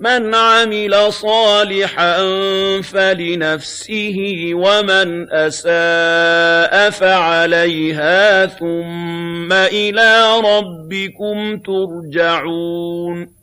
مَنْ عَمِلَ صَالِحًا فَلِنَفْسِهِ وَمَنْ أَسَاءَ فَعَلَيْهَا ۖ ثُمَّ إِلَىٰ رَبِّكُمْ تُرْجَعُونَ.